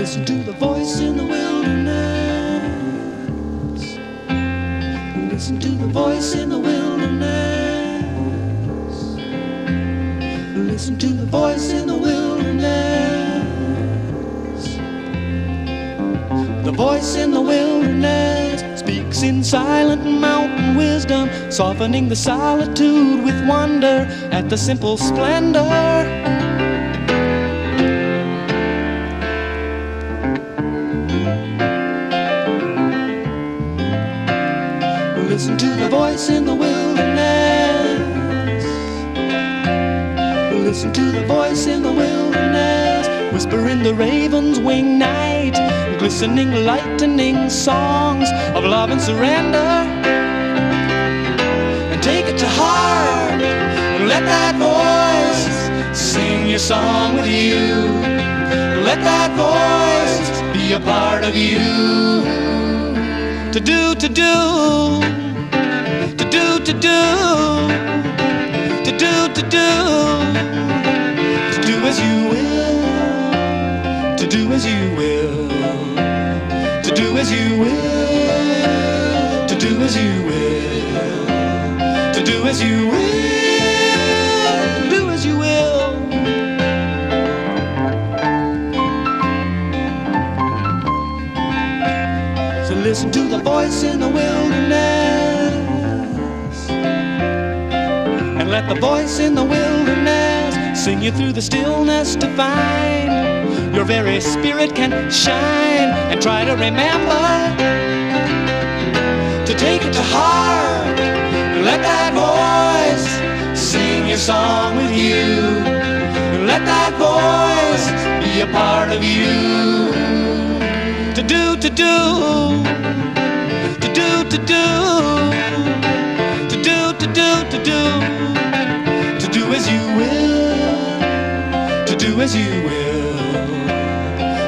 listen to the voice in the wilderness. Listen to the voice in the wilderness. Listen to the voice in the wilderness. The voice in the wilderness speaks in silent mountain wisdom, softening the solitude with wonder at the simple splendor Listen to the voice in the wilderness. Listen to the voice in the wilderness. Whisper in the raven's wing night. Glistening, lightning songs of love and surrender. And take it to heart. And let that voice sing your song with you. Let that voice be a part of you to do, to do, to do, to do, to do, to do, to do as you will, to do as you will, to do as you will, to do as you will, to do as you will, listen to the voice in the wilderness. And let the voice in the wilderness sing you through the stillness to find your very spirit can shine. And try to remember to take it to heart. And let that voice sing your song with you. And let that voice be a part of you to do, to do, to do as you will, to do as you will,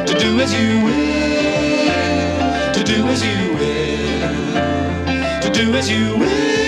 to do as you will, to do as you will, to do as you will.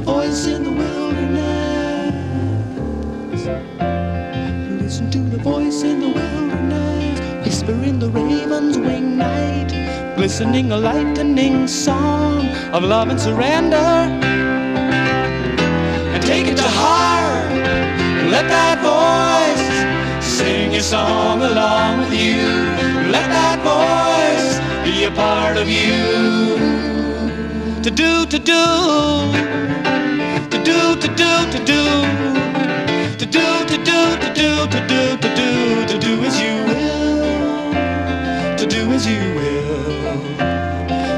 The voice in the wilderness. Listen to the voice in the wilderness. Whisper in the raven's wing night. Glistening a lightning song of love and surrender. And take it to heart. And let that voice sing your song along with you. Let that voice be a part of you. To do, to do, to do, to do, to do, to do, to do, to do, to do, to do, to do as you will, to do as you will,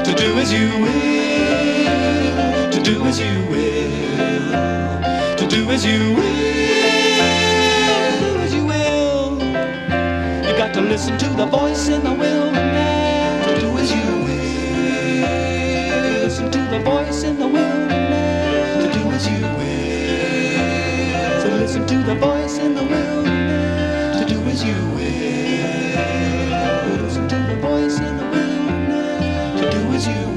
to do as you will, to do as you will, to do as you will, do as you will. You got to listen to the voice in the wilderness. listen to the voice in the wilderness. To do as you will. So listen to the voice in the wilderness. To do as you will. Listen to the voice in the wilderness. To do as you will.